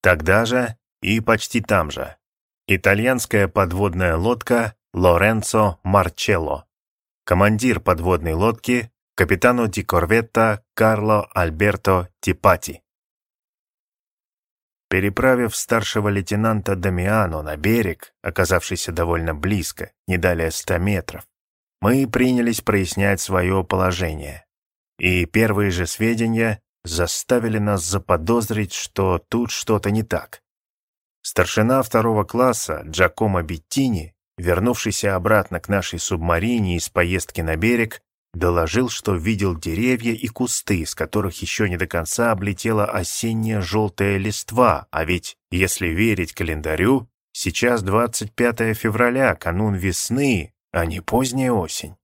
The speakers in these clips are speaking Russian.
Тогда же и почти там же. Итальянская подводная лодка Лоренцо Марчелло. Командир подводной лодки капитану ди корветта Карло Альберто Типати. Переправив старшего лейтенанта Дамиано на берег, оказавшийся довольно близко, не далее ста метров, мы принялись прояснять свое положение. И первые же сведения заставили нас заподозрить, что тут что-то не так. Старшина второго класса Джакомо Беттини, вернувшийся обратно к нашей субмарине из поездки на берег, доложил, что видел деревья и кусты, с которых еще не до конца облетела осенняя желтая листва, а ведь, если верить календарю, сейчас 25 февраля, канун весны, а не поздняя осень.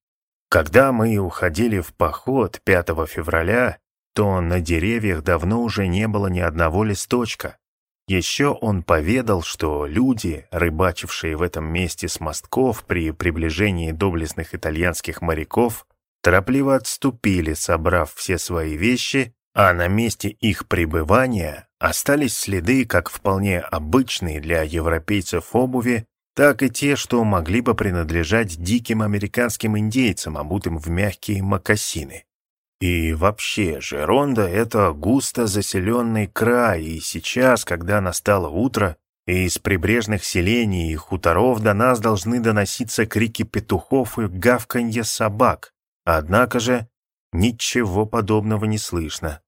Когда мы уходили в поход 5 февраля, то на деревьях давно уже не было ни одного листочка. Еще он поведал, что люди, рыбачившие в этом месте с мостков при приближении доблестных итальянских моряков, торопливо отступили, собрав все свои вещи, а на месте их пребывания остались следы как вполне обычные для европейцев обуви, так и те, что могли бы принадлежать диким американским индейцам, обутым в мягкие мокасины. И вообще, Жеронда — это густо заселенный край, и сейчас, когда настало утро, из прибрежных селений и хуторов до нас должны доноситься крики петухов и гавканье собак. Однако же ничего подобного не слышно.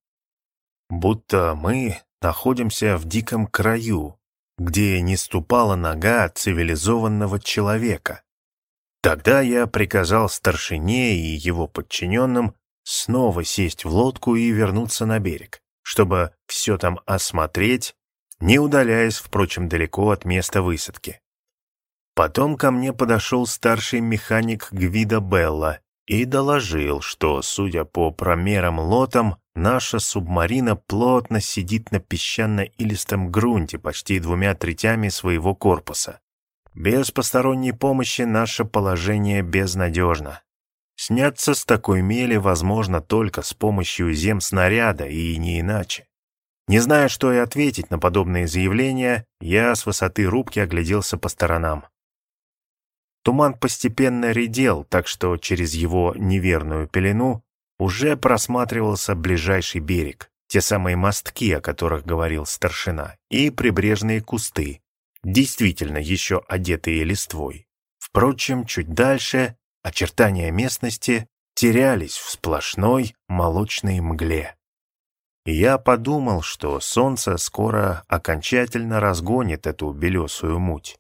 Будто мы находимся в диком краю, где не ступала нога цивилизованного человека. Тогда я приказал старшине и его подчиненным снова сесть в лодку и вернуться на берег, чтобы все там осмотреть, не удаляясь, впрочем, далеко от места высадки. Потом ко мне подошел старший механик Гвида Белла и доложил, что, судя по промерам лотам, наша субмарина плотно сидит на песчано-илистом грунте почти двумя третями своего корпуса. Без посторонней помощи наше положение безнадежно. Сняться с такой мели возможно только с помощью земснаряда и не иначе. Не зная, что и ответить на подобные заявления, я с высоты рубки огляделся по сторонам. Туман постепенно редел, так что через его неверную пелену уже просматривался ближайший берег, те самые мостки, о которых говорил старшина, и прибрежные кусты, действительно еще одетые листвой. Впрочем, чуть дальше очертания местности терялись в сплошной молочной мгле. Я подумал, что солнце скоро окончательно разгонит эту белесую муть.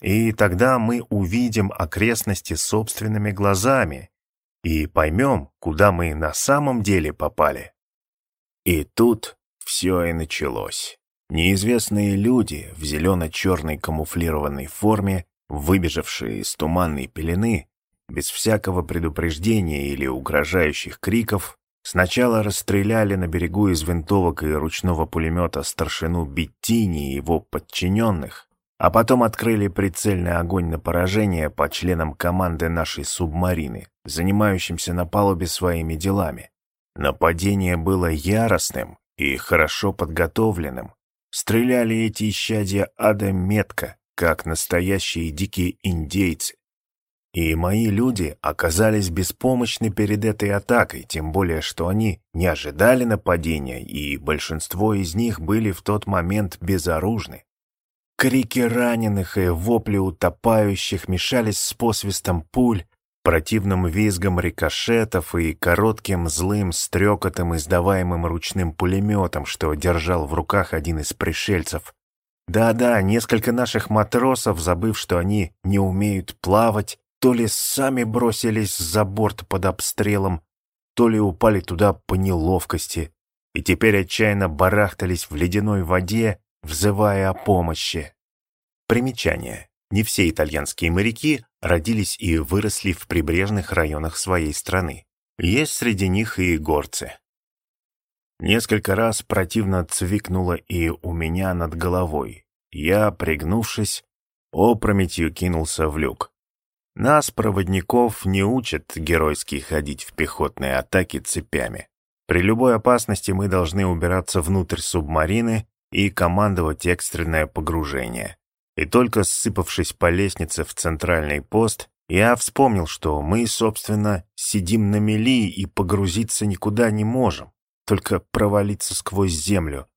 И тогда мы увидим окрестности собственными глазами и поймем, куда мы на самом деле попали. И тут все и началось. Неизвестные люди в зелено-черной камуфлированной форме, выбежавшие из туманной пелены, без всякого предупреждения или угрожающих криков, сначала расстреляли на берегу из винтовок и ручного пулемета старшину Беттини и его подчиненных, а потом открыли прицельный огонь на поражение по членам команды нашей субмарины, занимающимся на палубе своими делами. Нападение было яростным и хорошо подготовленным. Стреляли эти исчадия ада метко, как настоящие дикие индейцы. И мои люди оказались беспомощны перед этой атакой, тем более, что они не ожидали нападения, и большинство из них были в тот момент безоружны. Крики раненых и вопли утопающих мешались с посвистом пуль, противным визгом рикошетов и коротким злым стрекотом, издаваемым ручным пулеметом, что держал в руках один из пришельцев. Да-да, несколько наших матросов, забыв, что они не умеют плавать, то ли сами бросились за борт под обстрелом, то ли упали туда по неловкости, и теперь отчаянно барахтались в ледяной воде, взывая о помощи. Примечание. Не все итальянские моряки родились и выросли в прибрежных районах своей страны. Есть среди них и горцы. Несколько раз противно цвикнуло и у меня над головой. Я, пригнувшись, опрометью кинулся в люк. Нас, проводников, не учат геройски ходить в пехотные атаки цепями. При любой опасности мы должны убираться внутрь субмарины и командовать экстренное погружение. И только сыпавшись по лестнице в центральный пост, я вспомнил, что мы, собственно, сидим на мели и погрузиться никуда не можем, только провалиться сквозь землю.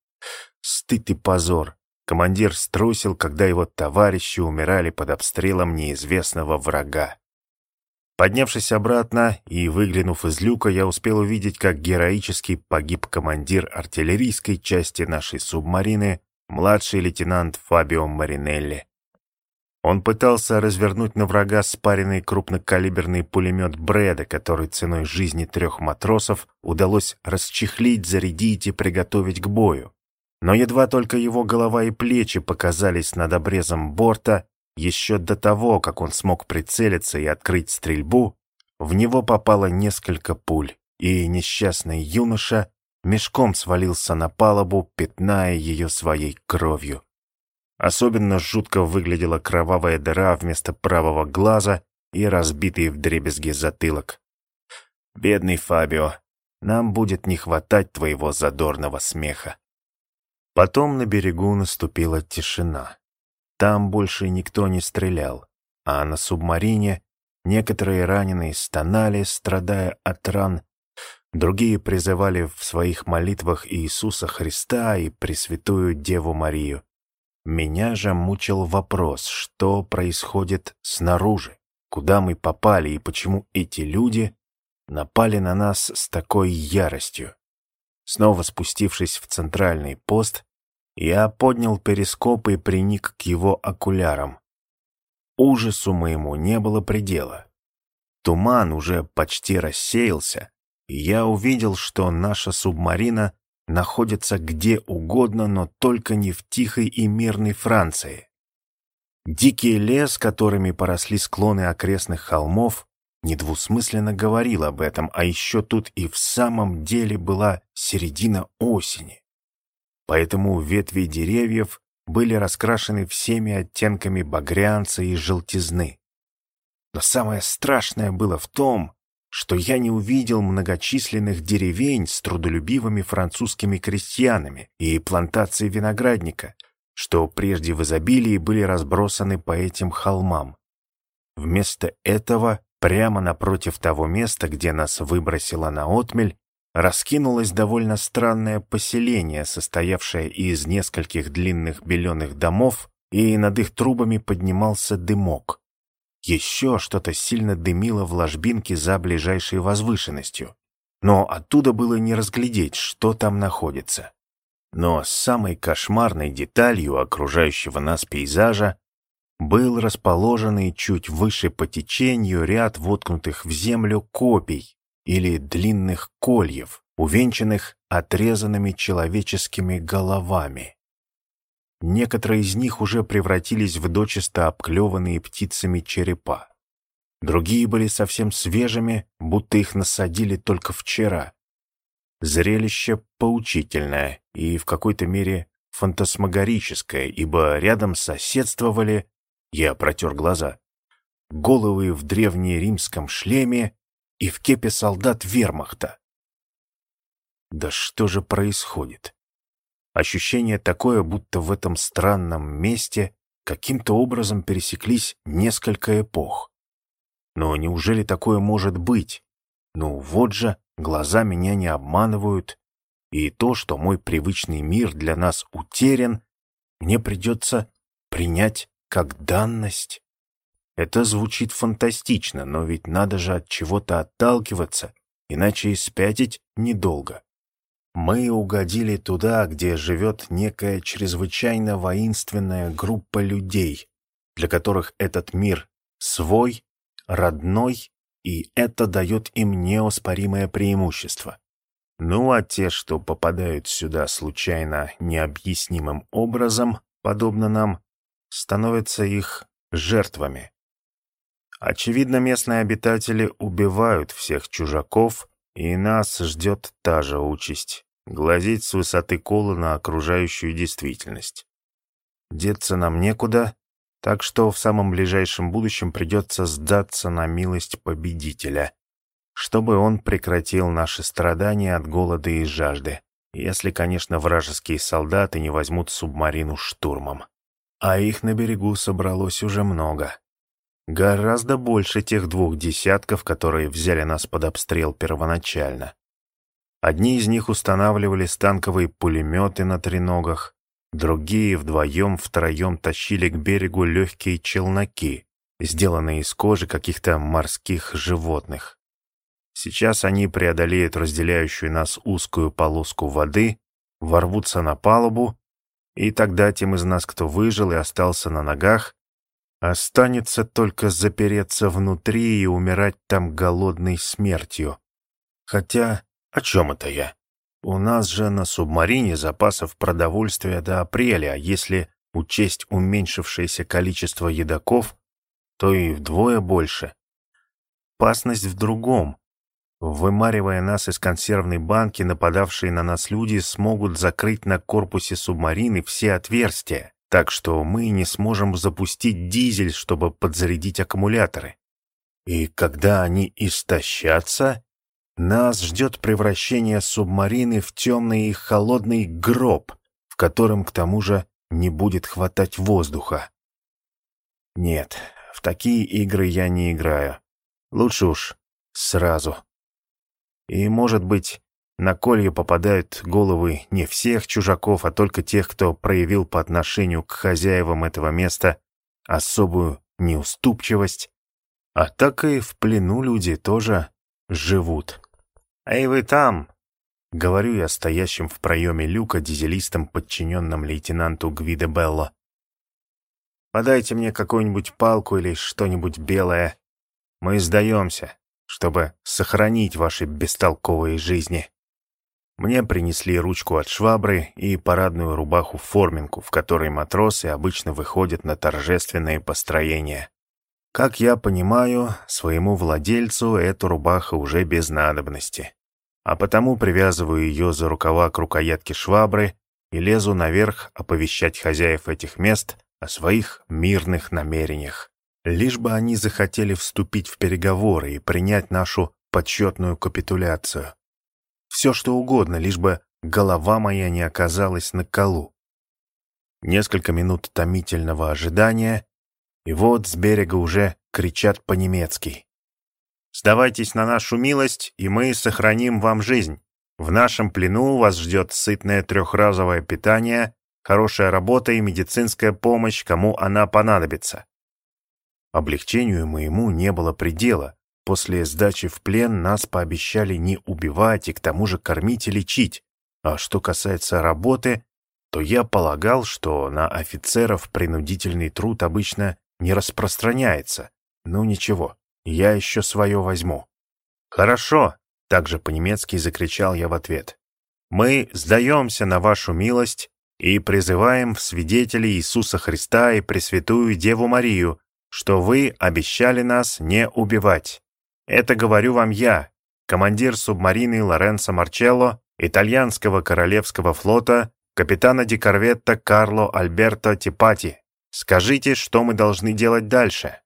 Стыд и позор. Командир струсил, когда его товарищи умирали под обстрелом неизвестного врага. Поднявшись обратно и выглянув из люка, я успел увидеть, как героически погиб командир артиллерийской части нашей субмарины, младший лейтенант Фабио Маринелли. Он пытался развернуть на врага спаренный крупнокалиберный пулемет Брэда, который ценой жизни трех матросов удалось расчехлить, зарядить и приготовить к бою. Но едва только его голова и плечи показались над обрезом борта, еще до того, как он смог прицелиться и открыть стрельбу, в него попало несколько пуль, и несчастный юноша мешком свалился на палубу, пятная ее своей кровью. Особенно жутко выглядела кровавая дыра вместо правого глаза и разбитый вдребезги затылок. «Бедный Фабио, нам будет не хватать твоего задорного смеха». Потом на берегу наступила тишина. Там больше никто не стрелял, а на субмарине некоторые раненые стонали, страдая от ран, другие призывали в своих молитвах Иисуса Христа и Пресвятую Деву Марию. Меня же мучил вопрос, что происходит снаружи, куда мы попали и почему эти люди напали на нас с такой яростью. Снова спустившись в центральный пост, я поднял перископ и приник к его окулярам. Ужасу моему не было предела. Туман уже почти рассеялся, и я увидел, что наша субмарина находится где угодно, но только не в тихой и мирной Франции. Дикий лес, которыми поросли склоны окрестных холмов, недвусмысленно говорил об этом, а еще тут и в самом деле была середина осени поэтому ветви деревьев были раскрашены всеми оттенками багрянца и желтизны. Но самое страшное было в том, что я не увидел многочисленных деревень с трудолюбивыми французскими крестьянами и плантаций виноградника, что прежде в изобилии были разбросаны по этим холмам. Вместо этого, прямо напротив того места, где нас выбросило на отмель, раскинулось довольно странное поселение, состоявшее из нескольких длинных беленых домов, и над их трубами поднимался дымок. Еще что-то сильно дымило в ложбинке за ближайшей возвышенностью, но оттуда было не разглядеть, что там находится. Но самой кошмарной деталью окружающего нас пейзажа был расположенный чуть выше по течению ряд воткнутых в землю копий, или длинных кольев, увенчанных отрезанными человеческими головами. Некоторые из них уже превратились в дочисто обклеванные птицами черепа. Другие были совсем свежими, будто их насадили только вчера. Зрелище поучительное и в какой-то мере фантасмагорическое, ибо рядом соседствовали, я протер глаза, головы в древнеримском шлеме и в кепе солдат вермахта. Да что же происходит? Ощущение такое, будто в этом странном месте каким-то образом пересеклись несколько эпох. Но неужели такое может быть? Ну вот же, глаза меня не обманывают, и то, что мой привычный мир для нас утерян, мне придется принять как данность. Это звучит фантастично, но ведь надо же от чего-то отталкиваться, иначе и спятить недолго. Мы угодили туда, где живет некая чрезвычайно воинственная группа людей, для которых этот мир свой, родной, и это дает им неоспоримое преимущество. Ну а те, что попадают сюда случайно необъяснимым образом, подобно нам, становятся их жертвами. Очевидно, местные обитатели убивают всех чужаков, и нас ждет та же участь — глазеть с высоты кола на окружающую действительность. Деться нам некуда, так что в самом ближайшем будущем придется сдаться на милость победителя, чтобы он прекратил наши страдания от голода и жажды Если, конечно, вражеские солдаты не возьмут субмарину штурмом. А их на берегу собралось уже много. Гораздо больше тех двух десятков, которые взяли нас под обстрел первоначально. Одни из них устанавливали станковые пулеметы на треногах, другие вдвоем-втроем тащили к берегу легкие челноки, сделанные из кожи каких-то морских животных. Сейчас они преодолеют разделяющую нас узкую полоску воды, ворвутся на палубу, и тогда тем из нас, кто выжил и остался на ногах, останется только запереться внутри и умирать там голодной смертью. Хотя о чем это я? У нас же на субмарине запасов продовольствия до апреля, а если учесть уменьшившееся количество едоков, то и вдвое больше. Опасность в другом. Вымаривая нас из консервной банки, нападавшие на нас люди смогут закрыть на корпусе субмарины все отверстия, так что мы не сможем запустить дизель, чтобы подзарядить аккумуляторы. И когда они истощатся, нас ждет превращение субмарины в темный и холодный гроб, в котором, к тому же, не будет хватать воздуха. Нет, в такие игры я не играю. Лучше уж сразу. И, может быть, на колье попадают головы не всех чужаков, а только тех, кто проявил по отношению к хозяевам этого места особую неуступчивость. А так и в плену люди тоже живут. «Эй, вы там!» — говорю я стоящим в проеме люка дизелистом, подчиненным лейтенанту Гвиде Белло. «Подайте мне какую-нибудь палку или что-нибудь белое. Мы сдаемся, чтобы сохранить ваши бестолковые жизни». Мне принесли ручку от швабры и парадную рубаху-форминку, в которой матросы обычно выходят на торжественные построения. Как я понимаю, своему владельцу эта рубаха уже без надобности. А потому привязываю ее за рукава к рукоятке швабры и лезу наверх оповещать хозяев этих мест о своих мирных намерениях. Лишь бы они захотели вступить в переговоры и принять нашу подсчетную капитуляцию. Все что угодно, лишь бы голова моя не оказалась на колу. Несколько минут томительного ожидания, и вот с берега уже кричат по-немецки. «Сдавайтесь на нашу милость, и мы сохраним вам жизнь. В нашем плену вас ждет сытное трехразовое питание, хорошая работа и медицинская помощь, кому она понадобится». Облегчению моему не было предела. После сдачи в плен нас пообещали не убивать и к тому же кормить и лечить. А что касается работы, то я полагал, что на офицеров принудительный труд обычно не распространяется. Ну ничего, я еще свое возьму. Хорошо, также по-немецки закричал я в ответ. Мы сдаемся на вашу милость и призываем в свидетели Иисуса Христа и Пресвятую Деву Марию, что вы обещали нас не убивать. Это говорю вам я, командир субмарины Лоренцо Марчелло, итальянского королевского флота, капитана дикорветта Карло Альберто Типати. Скажите, что мы должны делать дальше?»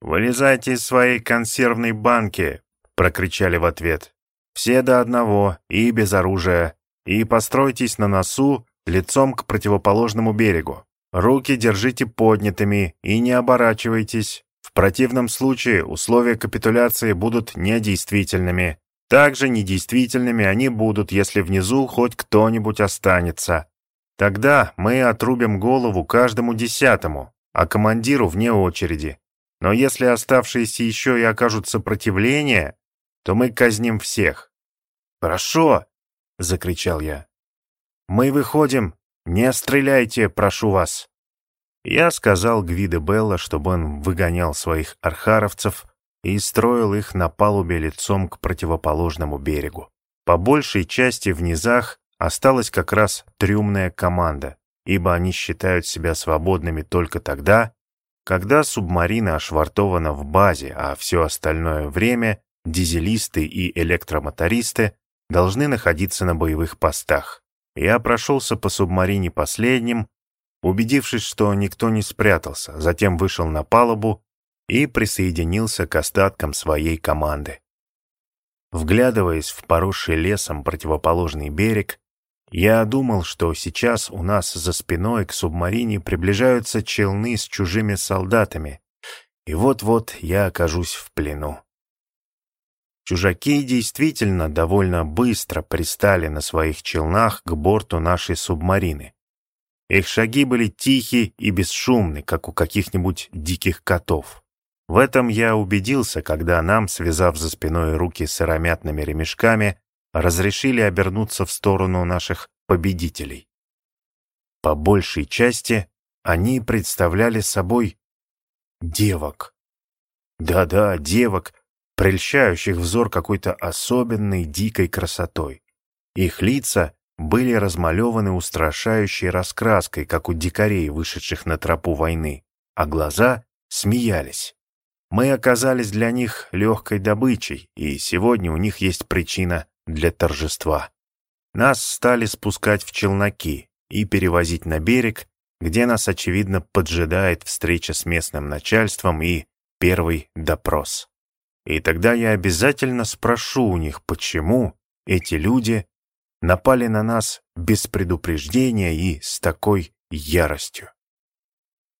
«Вылезайте из своей консервной банки!» — прокричали в ответ. «Все до одного и без оружия. И постройтесь на носу, лицом к противоположному берегу. Руки держите поднятыми и не оборачивайтесь. Противном случае условия капитуляции будут недействительными. Также недействительными они будут, если внизу хоть кто-нибудь останется. Тогда мы отрубим голову каждому десятому, а командиру вне очереди. Но если оставшиеся еще и окажут сопротивление, то мы казним всех. «Хорошо!» — закричал я. «Мы выходим! Не стреляйте, прошу вас!» Я сказал Гвиде Белла, чтобы он выгонял своих архаровцев и строил их на палубе лицом к противоположному берегу. По большей части в низах осталась как раз трюмная команда, ибо они считают себя свободными только тогда, когда субмарина ошвартована в базе, а все остальное время дизелисты и электромотористы должны находиться на боевых постах. Я прошелся по субмарине последним, убедившись, что никто не спрятался, затем вышел на палубу и присоединился к остаткам своей команды. Вглядываясь в поросший лесом противоположный берег, Я думал, что сейчас у нас за спиной к субмарине приближаются челны с чужими солдатами, и вот-вот я окажусь в плену. Чужаки действительно довольно быстро пристали на своих челнах к борту нашей субмарины. Их шаги были тихи и бесшумны, как у каких-нибудь диких котов. В этом я убедился, когда нам, связав за спиной руки сыромятными ремешками, разрешили обернуться в сторону наших победителей. По большей части они представляли собой девок. Да-да, девок, прельщающих взор какой-то особенной дикой красотой. Их лица были размалеваны устрашающей раскраской, как у дикарей, вышедших на тропу войны, а глаза смеялись. Мы оказались для них легкой добычей, и сегодня у них есть причина для торжества. Нас стали спускать в челноки и перевозить на берег, где нас, очевидно, поджидает встреча с местным начальством и первый допрос. И тогда я обязательно спрошу у них, почему эти люди напали на нас без предупреждения и с такой яростью.